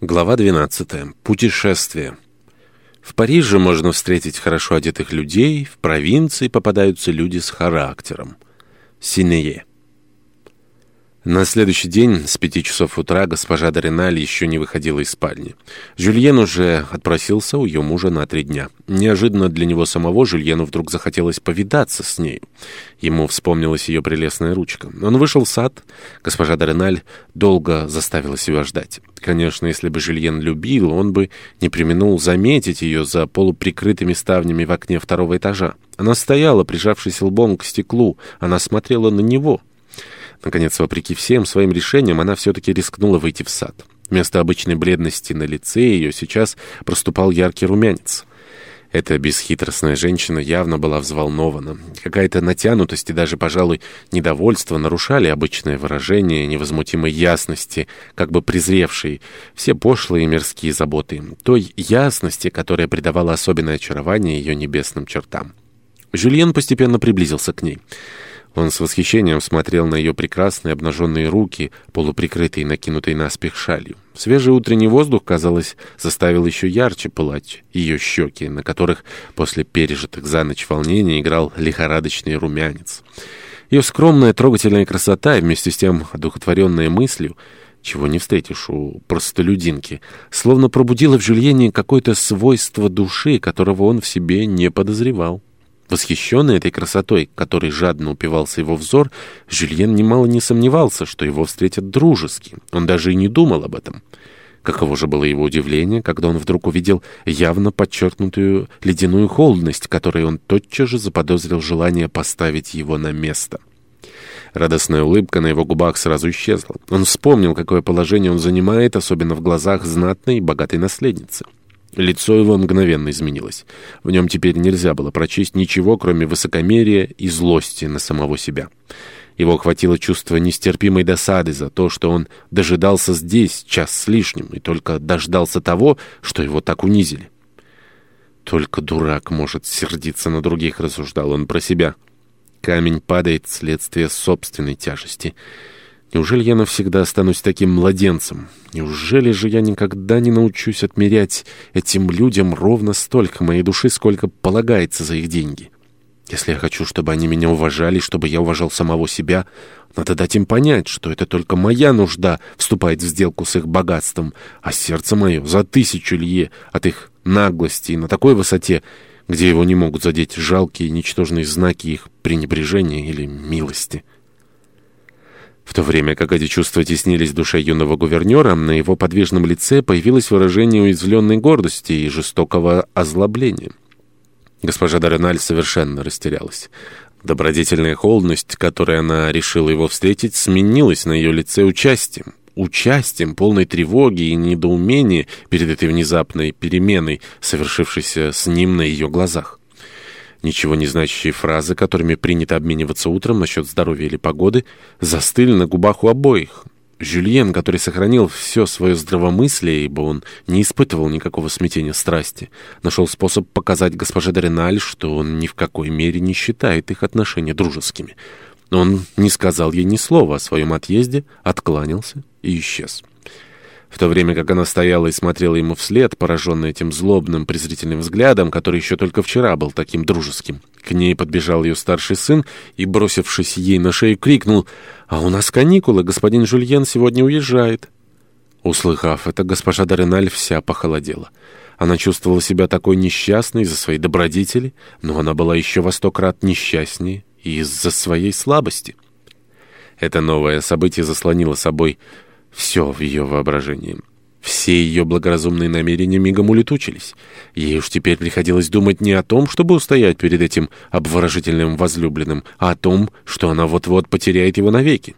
Глава 12. Путешествие. В Париже можно встретить хорошо одетых людей, в провинции попадаются люди с характером. Синее. На следующий день с пяти часов утра госпожа Дориналь еще не выходила из спальни. Жюльен уже отпросился у ее мужа на три дня. Неожиданно для него самого Жюльену вдруг захотелось повидаться с ней. Ему вспомнилась ее прелестная ручка. Он вышел в сад. Госпожа Дориналь долго заставила себя ждать. Конечно, если бы Жюльен любил, он бы не применул заметить ее за полуприкрытыми ставнями в окне второго этажа. Она стояла, прижавшись лбом к стеклу. Она смотрела на него. Наконец, вопреки всем своим решениям, она все-таки рискнула выйти в сад. Вместо обычной бледности на лице ее сейчас проступал яркий румянец. Эта бесхитростная женщина явно была взволнована. Какая-то натянутость и даже, пожалуй, недовольство нарушали обычное выражение невозмутимой ясности, как бы презревшей все пошлые и мирские заботы, той ясности, которая придавала особенное очарование ее небесным чертам. Жюльен постепенно приблизился к ней. Он с восхищением смотрел на ее прекрасные обнаженные руки, полуприкрытые накинутой наспех шалью. Свежий утренний воздух, казалось, заставил еще ярче пылать ее щеки, на которых после пережитых за ночь волнений играл лихорадочный румянец. Ее скромная трогательная красота и вместе с тем одухотворенная мыслью, чего не встретишь у простолюдинки, словно пробудила в Жюльене какое-то свойство души, которого он в себе не подозревал. Восхищенный этой красотой, которой жадно упивался его взор, Жюльен немало не сомневался, что его встретят дружески. Он даже и не думал об этом. Каково же было его удивление, когда он вдруг увидел явно подчеркнутую ледяную холодность, которой он тотчас же заподозрил желание поставить его на место. Радостная улыбка на его губах сразу исчезла. Он вспомнил, какое положение он занимает, особенно в глазах знатной и богатой наследницы. Лицо его мгновенно изменилось. В нем теперь нельзя было прочесть ничего, кроме высокомерия и злости на самого себя. Его охватило чувство нестерпимой досады за то, что он дожидался здесь час с лишним и только дождался того, что его так унизили. «Только дурак может сердиться на других», — рассуждал он про себя. «Камень падает вследствие собственной тяжести». Неужели я навсегда останусь таким младенцем? Неужели же я никогда не научусь отмерять этим людям ровно столько моей души, сколько полагается за их деньги? Если я хочу, чтобы они меня уважали, чтобы я уважал самого себя, надо дать им понять, что это только моя нужда вступает в сделку с их богатством, а сердце мое за тысячу лье от их наглости и на такой высоте, где его не могут задеть жалкие ничтожные знаки их пренебрежения или милости». В то время как эти чувства теснились в душе юного гувернера, на его подвижном лице появилось выражение уязвленной гордости и жестокого озлобления. Госпожа Дореналь совершенно растерялась. Добродетельная холодность, которой она решила его встретить, сменилась на ее лице участием. Участием, полной тревоги и недоумения перед этой внезапной переменой, совершившейся с ним на ее глазах. Ничего не значащие фразы, которыми принято обмениваться утром насчет здоровья или погоды, застыли на губах у обоих. Жюльен, который сохранил все свое здравомыслие, ибо он не испытывал никакого смятения страсти, нашел способ показать госпоже Дориналь, что он ни в какой мере не считает их отношения дружескими. Он не сказал ей ни слова о своем отъезде, откланялся и исчез. В то время как она стояла и смотрела ему вслед, пораженная этим злобным, презрительным взглядом, который еще только вчера был таким дружеским. К ней подбежал ее старший сын и, бросившись ей на шею, крикнул «А у нас каникулы, господин Жульен сегодня уезжает». Услыхав это, госпожа Дореналь вся похолодела. Она чувствовала себя такой несчастной из-за своей добродетели, но она была еще во сто крат несчастнее из-за своей слабости. Это новое событие заслонило собой все в ее воображении. Все ее благоразумные намерения мигом улетучились. Ей уж теперь приходилось думать не о том, чтобы устоять перед этим обворожительным возлюбленным, а о том, что она вот-вот потеряет его навеки.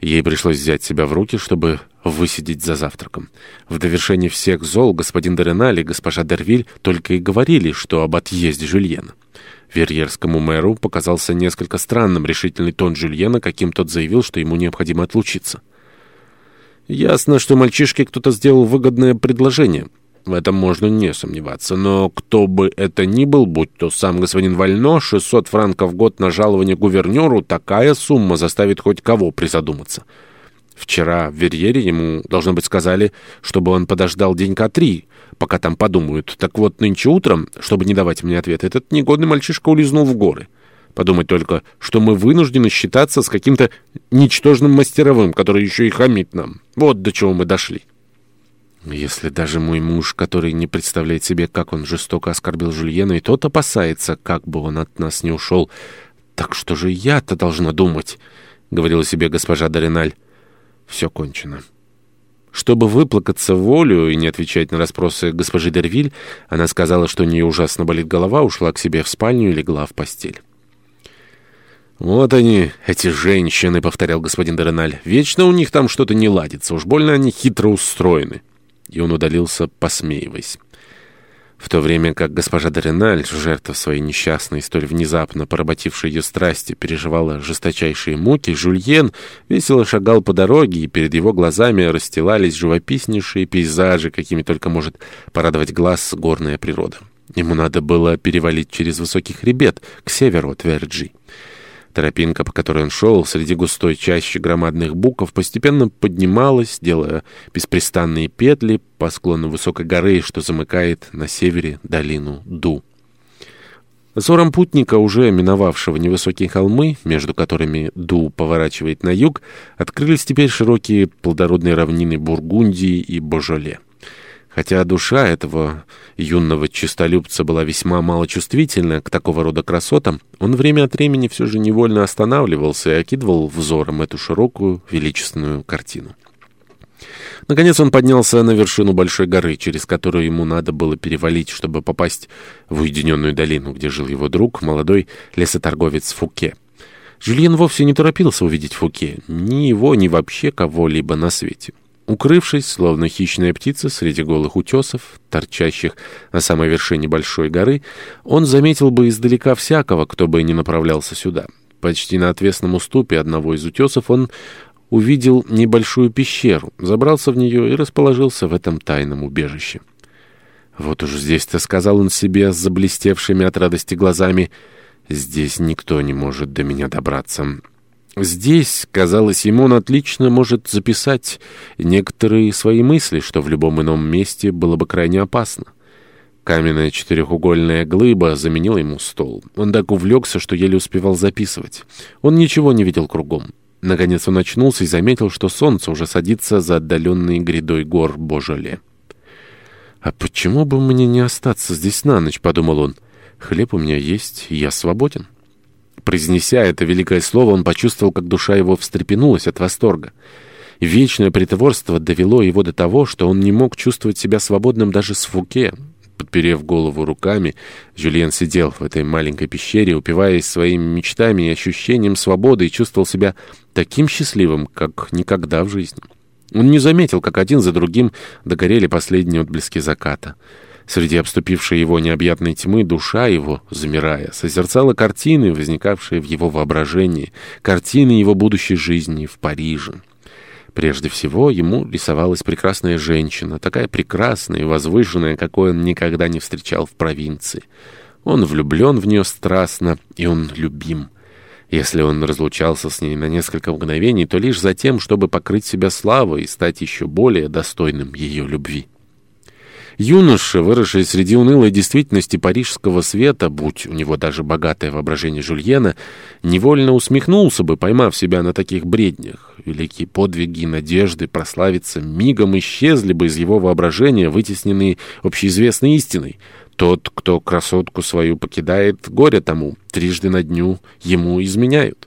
Ей пришлось взять себя в руки, чтобы высидеть за завтраком. В довершении всех зол господин Дореналь и госпожа Дервиль только и говорили, что об отъезде Жюльена. Верьерскому мэру показался несколько странным решительный тон Жюльена, каким тот заявил, что ему необходимо отлучиться. Ясно, что мальчишке кто-то сделал выгодное предложение. В этом можно не сомневаться. Но кто бы это ни был, будь то сам господин Вально, 600 франков в год на жалование гувернеру, такая сумма заставит хоть кого призадуматься. Вчера в Верьере ему, должно быть, сказали, чтобы он подождал денька три, пока там подумают. Так вот, нынче утром, чтобы не давать мне ответ, этот негодный мальчишка улизнул в горы. Подумать только, что мы вынуждены считаться с каким-то ничтожным мастеровым, который еще и хамит нам. Вот до чего мы дошли. Если даже мой муж, который не представляет себе, как он жестоко оскорбил Жульена, и тот опасается, как бы он от нас не ушел, так что же я-то должна думать, — говорила себе госпожа Дориналь. Все кончено. Чтобы выплакаться волю и не отвечать на расспросы госпожи Дервиль, она сказала, что у нее ужасно болит голова, ушла к себе в спальню и легла в постель. «Вот они, эти женщины», — повторял господин Дереналь. «Вечно у них там что-то не ладится, уж больно они хитро устроены». И он удалился, посмеиваясь. В то время как госпожа Дореналь, жертва своей несчастной, столь внезапно поработившей ее страсти, переживала жесточайшие муки, Жульен весело шагал по дороге, и перед его глазами расстилались живописнейшие пейзажи, какими только может порадовать глаз горная природа. Ему надо было перевалить через высокий хребет к северу от Верджи. Тропинка, по которой он шел, среди густой чащи громадных буков, постепенно поднималась, делая беспрестанные петли по склону высокой горы, что замыкает на севере долину Ду. Взором путника, уже миновавшего невысокие холмы, между которыми Ду поворачивает на юг, открылись теперь широкие плодородные равнины Бургундии и Божоле. Хотя душа этого юного честолюбца была весьма малочувствительна к такого рода красотам, он время от времени все же невольно останавливался и окидывал взором эту широкую, величественную картину. Наконец он поднялся на вершину большой горы, через которую ему надо было перевалить, чтобы попасть в уединенную долину, где жил его друг, молодой лесоторговец Фуке. Жюльен вовсе не торопился увидеть Фуке, ни его, ни вообще кого-либо на свете. Укрывшись, словно хищная птица, среди голых утесов, торчащих на самой вершине большой горы, он заметил бы издалека всякого, кто бы не направлялся сюда. Почти на отвесном уступе одного из утесов он увидел небольшую пещеру, забрался в нее и расположился в этом тайном убежище. «Вот уж здесь-то», — сказал он себе с заблестевшими от радости глазами, — «здесь никто не может до меня добраться». Здесь, казалось ему, он отлично может записать некоторые свои мысли, что в любом ином месте было бы крайне опасно. Каменная четырехугольная глыба заменила ему стол. Он так увлекся, что еле успевал записывать. Он ничего не видел кругом. Наконец он очнулся и заметил, что солнце уже садится за отдаленной грядой гор Божоле. «А почему бы мне не остаться здесь на ночь?» — подумал он. «Хлеб у меня есть, я свободен». Произнеся это великое слово, он почувствовал, как душа его встрепенулась от восторга. Вечное притворство довело его до того, что он не мог чувствовать себя свободным даже с Фуке. Подперев голову руками, Жюльен сидел в этой маленькой пещере, упиваясь своими мечтами и ощущением свободы, и чувствовал себя таким счастливым, как никогда в жизни. Он не заметил, как один за другим догорели последние отблески заката. Среди обступившей его необъятной тьмы душа его, замирая, созерцала картины, возникавшие в его воображении, картины его будущей жизни в Париже. Прежде всего, ему рисовалась прекрасная женщина, такая прекрасная и возвышенная, какой он никогда не встречал в провинции. Он влюблен в нее страстно, и он любим. Если он разлучался с ней на несколько мгновений, то лишь за тем, чтобы покрыть себя славой и стать еще более достойным ее любви. Юноша, выросший среди унылой действительности парижского света, будь у него даже богатое воображение Жульена, невольно усмехнулся бы, поймав себя на таких бреднях. Великие подвиги и надежды прославиться мигом исчезли бы из его воображения, вытесненные общеизвестной истиной. Тот, кто красотку свою покидает, горе тому, трижды на дню ему изменяют.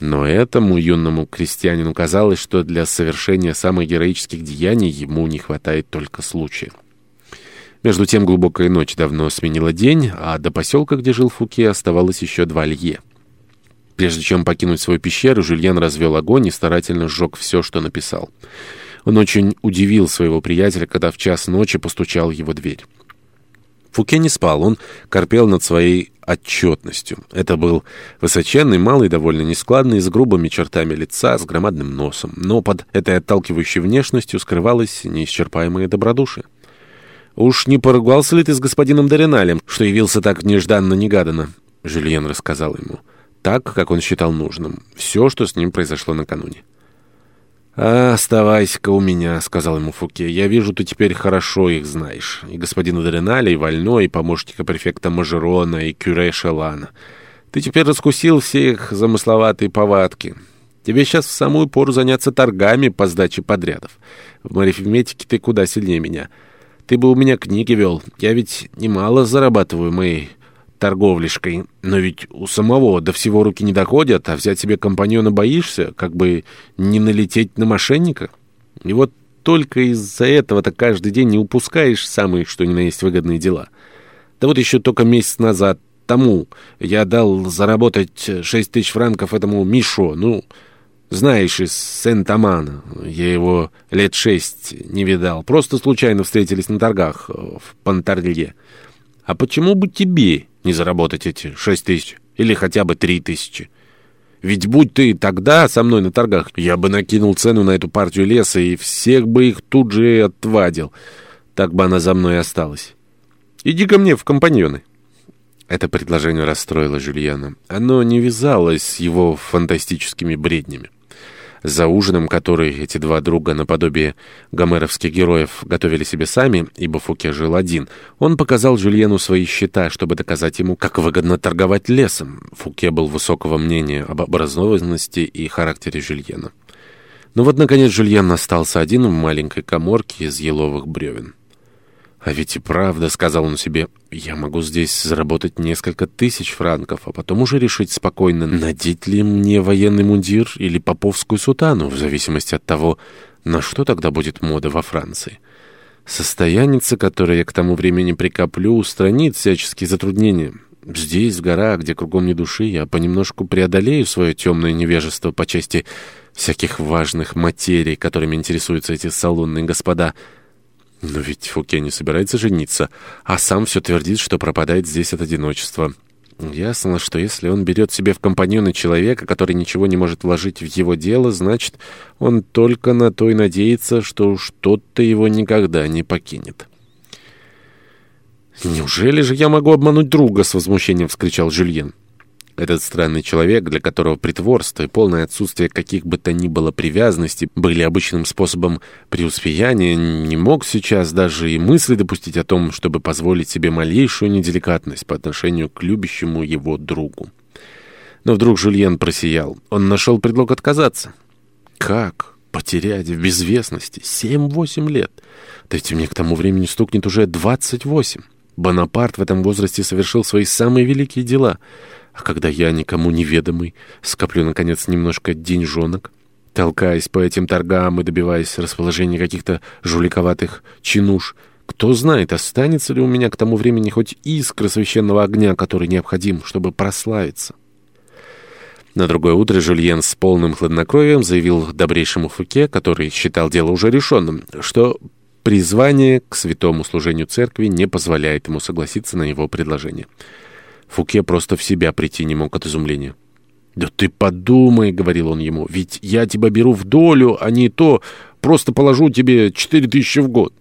Но этому юному крестьянину казалось, что для совершения самых героических деяний ему не хватает только случая. Между тем глубокая ночь давно сменила день, а до поселка, где жил Фуке, оставалось еще два лье. Прежде чем покинуть свою пещеру, Жюльен развел огонь и старательно сжег все, что написал. Он очень удивил своего приятеля, когда в час ночи постучал его дверь. Фуке не спал, он корпел над своей отчетностью. Это был высоченный, малый, довольно нескладный, с грубыми чертами лица, с громадным носом. Но под этой отталкивающей внешностью скрывалось неисчерпаемое добродушие. «Уж не поругался ли ты с господином Дориналем, что явился так нежданно-негаданно?» Жюльен рассказал ему. Так, как он считал нужным. Все, что с ним произошло накануне. «А, оставайся-ка у меня», — сказал ему Фуке. «Я вижу, ты теперь хорошо их знаешь. И господина Дреналя, и Вально, и помощника префекта Мажерона, и Кюре Шелана. Ты теперь раскусил все их замысловатые повадки. Тебе сейчас в самую пору заняться торгами по сдаче подрядов. В марифметике ты куда сильнее меня. Ты бы у меня книги вел. Я ведь немало зарабатываю моей торговлишкой. Но ведь у самого до всего руки не доходят, а взять себе компаньона боишься, как бы не налететь на мошенника. И вот только из-за этого-то каждый день не упускаешь самые, что ни на есть, выгодные дела. Да вот еще только месяц назад тому я дал заработать шесть тысяч франков этому Мишо, ну... Знаешь, из Сент-Амана. Я его лет шесть не видал. Просто случайно встретились на торгах в Пантарле. А почему бы тебе не заработать эти шесть тысяч? Или хотя бы три тысячи? Ведь будь ты тогда со мной на торгах, я бы накинул цену на эту партию леса и всех бы их тут же отвадил. Так бы она за мной осталась. Иди ко мне в компаньоны. Это предложение расстроило Жюльена. Оно не вязалось с его фантастическими бреднями. За ужином, который эти два друга наподобие гомеровских героев готовили себе сами, ибо Фуке жил один, он показал Жюльену свои счета, чтобы доказать ему, как выгодно торговать лесом. Фуке был высокого мнения об образованности и характере Жюльена. Но вот, наконец, Жюльен остался один в маленькой коморке из еловых бревен. «А ведь и правда», — сказал он себе, — «я могу здесь заработать несколько тысяч франков, а потом уже решить спокойно, надеть ли мне военный мундир или поповскую сутану, в зависимости от того, на что тогда будет мода во Франции. Состояница, которое я к тому времени прикоплю, устранит всяческие затруднения. Здесь, в горах, где кругом не души, я понемножку преодолею свое темное невежество по части всяких важных материй, которыми интересуются эти салонные господа». Но ведь Фуке не собирается жениться, а сам все твердит, что пропадает здесь от одиночества. Ясно, что если он берет себе в компаньона человека, который ничего не может вложить в его дело, значит, он только на то и надеется, что что-то его никогда не покинет. «Неужели же я могу обмануть друга?» — с возмущением вскричал Жюльен. Этот странный человек, для которого притворство и полное отсутствие каких бы то ни было привязанностей были обычным способом преуспеяния, не мог сейчас даже и мысли допустить о том, чтобы позволить себе малейшую неделикатность по отношению к любящему его другу. Но вдруг Жульен просиял. Он нашел предлог отказаться. «Как? Потерять в безвестности? Семь-восемь лет? Да ведь мне к тому времени стукнет уже двадцать восемь. Бонапарт в этом возрасте совершил свои самые великие дела — а когда я, никому неведомый, скоплю, наконец, немножко деньжонок, толкаясь по этим торгам и добиваясь расположения каких-то жуликоватых чинуш, кто знает, останется ли у меня к тому времени хоть искра священного огня, который необходим, чтобы прославиться. На другое утро Жюльен с полным хладнокровием заявил добрейшему Фуке, который считал дело уже решенным, что призвание к святому служению церкви не позволяет ему согласиться на его предложение. Фуке просто в себя прийти не мог от изумления. «Да ты подумай», — говорил он ему, — «ведь я тебя беру в долю, а не то просто положу тебе четыре тысячи в год.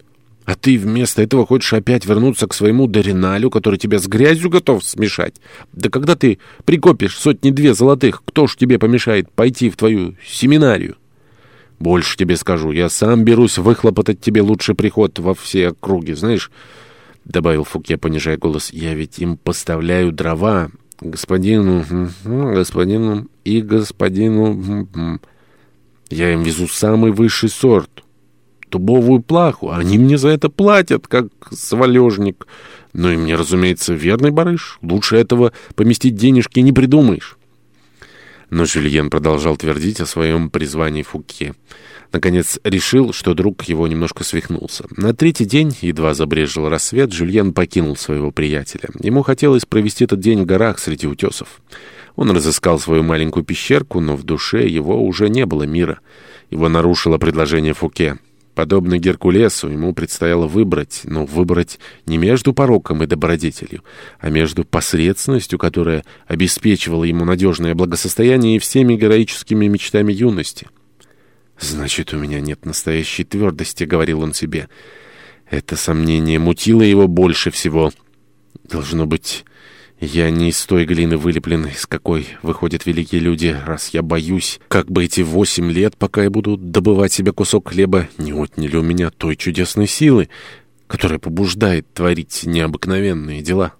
А ты вместо этого хочешь опять вернуться к своему Дориналю, который тебя с грязью готов смешать. Да когда ты прикопишь сотни-две золотых, кто ж тебе помешает пойти в твою семинарию? Больше тебе скажу, я сам берусь выхлопотать тебе лучший приход во все округи, знаешь...» — добавил Фуке, понижая голос, — «я ведь им поставляю дрова, господину, господину и господину. Я им везу самый высший сорт, дубовую плаху, а они мне за это платят, как свалежник. Ну и мне, разумеется, верный барыш, лучше этого поместить денежки не придумаешь». Но Жюльен продолжал твердить о своем призвании Фуке. Наконец решил, что друг его немножко свихнулся. На третий день, едва забрежил рассвет, Жюльен покинул своего приятеля. Ему хотелось провести этот день в горах среди утесов. Он разыскал свою маленькую пещерку, но в душе его уже не было мира. Его нарушило предложение Фуке. Подобно Геркулесу, ему предстояло выбрать, но выбрать не между пороком и добродетелью, а между посредственностью, которая обеспечивала ему надежное благосостояние и всеми героическими мечтами юности. «Значит, у меня нет настоящей твердости», — говорил он себе. Это сомнение мутило его больше всего. Должно быть, Я не из той глины вылеплен, из какой выходят великие люди, раз я боюсь, как бы эти восемь лет, пока я буду добывать себе кусок хлеба, не отняли у меня той чудесной силы, которая побуждает творить необыкновенные дела».